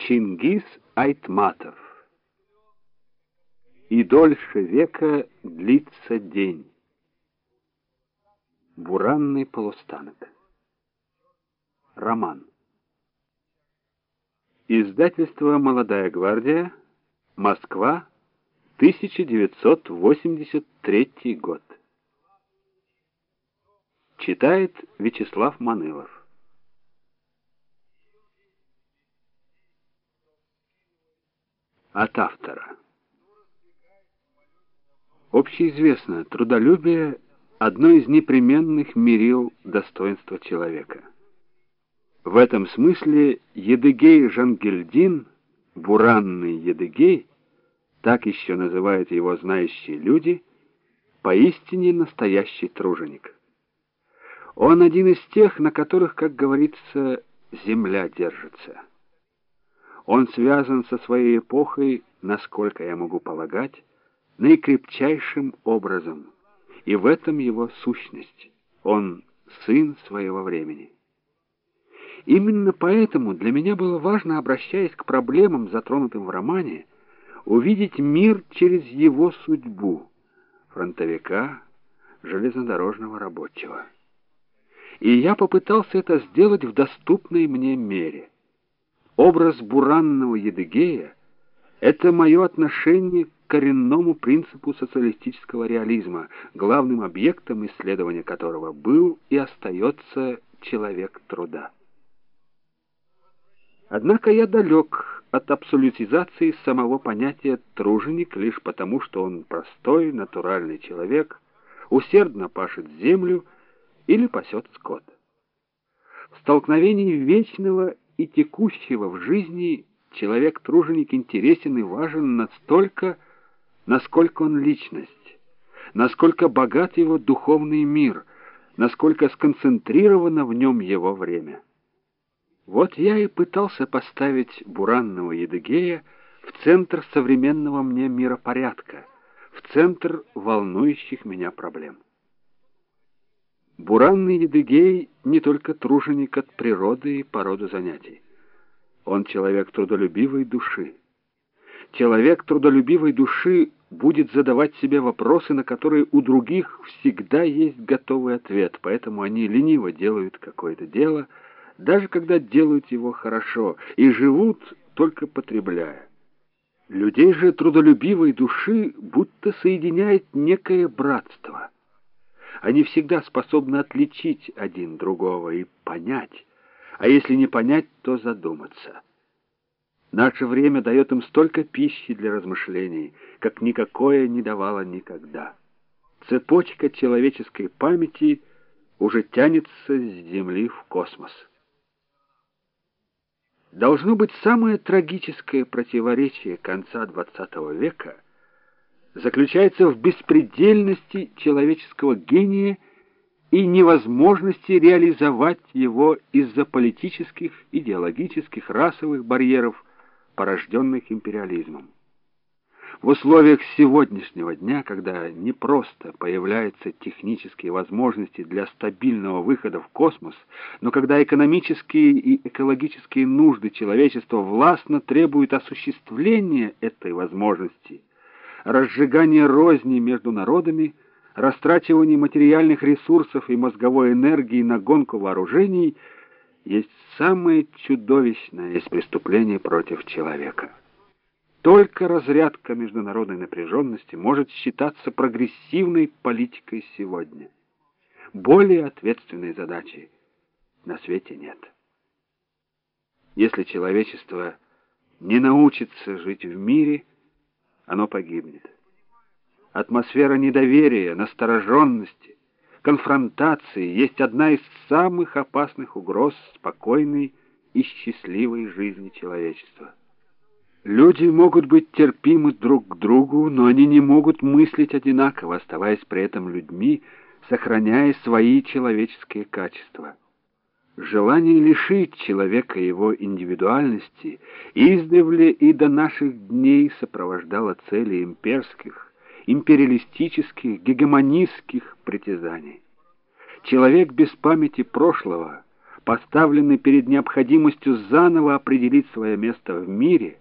Чингис Айтматов И дольше века длится день. Буранный полустанок. Роман. Издательство «Молодая гвардия», Москва, 1983 год. Читает Вячеслав Манылов. От автора. Общеизвестно, трудолюбие — одно из непременных мерил достоинства человека. В этом смысле Едыгей Жангельдин, буранный Едыгей, так еще называют его знающие люди, поистине настоящий труженик. Он один из тех, на которых, как говорится, земля держится. Он связан со своей эпохой, насколько я могу полагать, наикрепчайшим образом, и в этом его сущность. Он сын своего времени. Именно поэтому для меня было важно, обращаясь к проблемам, затронутым в романе, увидеть мир через его судьбу, фронтовика, железнодорожного рабочего. И я попытался это сделать в доступной мне мере. Образ буранного Едыгея — это мое отношение к коренному принципу социалистического реализма, главным объектом исследования которого был и остается человек труда. Однако я далек от абсолютизации самого понятия «труженик» лишь потому, что он простой, натуральный человек, усердно пашет землю или пасет скот. В столкновении вечного и текущего в жизни человек-труженик интересен и важен настолько, насколько он личность, насколько богат его духовный мир, насколько сконцентрировано в нем его время. Вот я и пытался поставить буранного Едыгея в центр современного мне миропорядка, в центр волнующих меня проблем. Буранный Едыгей не только труженик от природы и по роду занятий. Он человек трудолюбивой души. Человек трудолюбивой души будет задавать себе вопросы, на которые у других всегда есть готовый ответ, поэтому они лениво делают какое-то дело, даже когда делают его хорошо, и живут только потребляя. Людей же трудолюбивой души будто соединяет некое братство. Они всегда способны отличить один другого и понять, а если не понять, то задуматься. Наше время дает им столько пищи для размышлений, как никакое не давало никогда. Цепочка человеческой памяти уже тянется с Земли в космос. Должно быть самое трагическое противоречие конца XX века заключается в беспредельности человеческого гения и невозможности реализовать его из-за политических, идеологических, расовых барьеров, порожденных империализмом. В условиях сегодняшнего дня, когда не просто появляются технические возможности для стабильного выхода в космос, но когда экономические и экологические нужды человечества властно требуют осуществления этой возможности, разжигания розни между народами, растрачивания материальных ресурсов и мозговой энергии на гонку вооружений есть самое чудовищное из преступлений против человека. Только разрядка международной напряженности может считаться прогрессивной политикой сегодня. Более ответственной задачи на свете нет. Если человечество не научится жить в мире, оно погибнет. Атмосфера недоверия, настороженности, конфронтации есть одна из самых опасных угроз спокойной и счастливой жизни человечества. Люди могут быть терпимы друг к другу, но они не могут мыслить одинаково, оставаясь при этом людьми, сохраняя свои человеческие качества. Желание лишить человека его индивидуальности издревле и до наших дней сопровождало цели имперских, империалистических, гегемонистских притязаний. Человек без памяти прошлого — поставленный перед необходимостью заново определить свое место в мире,